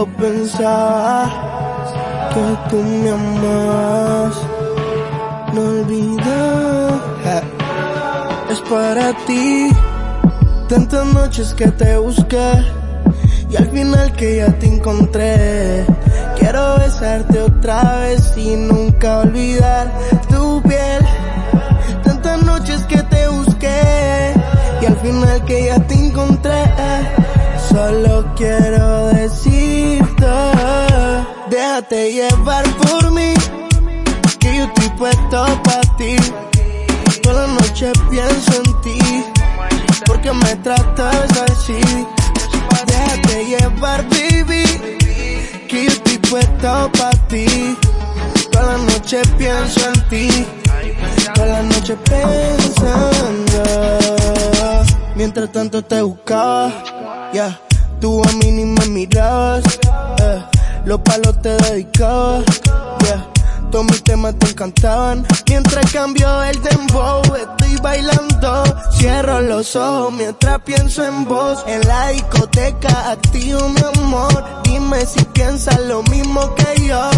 yo pensaba que tú me amas. No olvido, es para ti. Tantas noches que te busqué y al final que ya te encontré. Quiero besarte otra vez y nunca olvidar tu piel. Tantas noches que te busqué y al final que ya te encontré. Solo quiero decirte, déjate llevar por mí, que yo estoy puesto para ti. Toda la noche pienso en ti, porque me tratas así. Déjate llevar, baby, que yo estoy puesto para ti. Toda la noche pienso en ti, toda la noche pensando. Mientras tanto te buscaba, ya, tú a mí ni me mirabas, los palos te dedicaba, yeah. Todos mis temas te encantaban. Mientras cambio el dembow Estoy bailando. Cierro los ojos mientras pienso en vos. En la discoteca activo mi amor. Dime si piensas lo mismo que yo.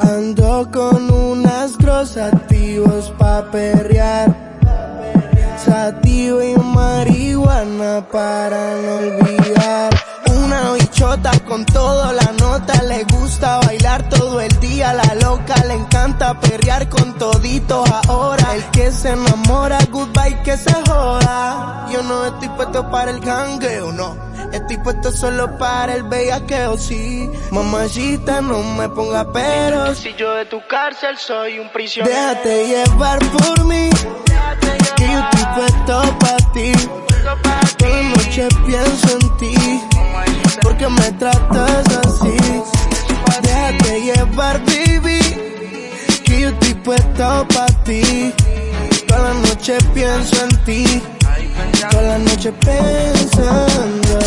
Ando con unas grosas activos pa' perrear. Sativa y marihuana para no olvidar. Una bichota con todo la nota Le gusta bailar todo el día La loca le encanta perrear con toditos ahora. El que se enamora, goodbye que se joda. Yo no estoy puesto para el gangueo, no. Estoy puesto solo para el bellaqueo, sí. Mamacita, no me ponga pero Si yo de tu cárcel soy un prisionero. Déjate llevar por mí Que yo estoy puesto para ti. Toda noche pienso en ti Porque me tratas así. Déjate llevar, baby Que yo estoy puesto para ti. Toda la noche pienso en ti. Toda la noche pensando.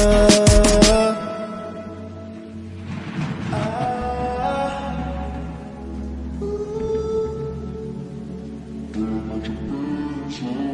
Too much attention.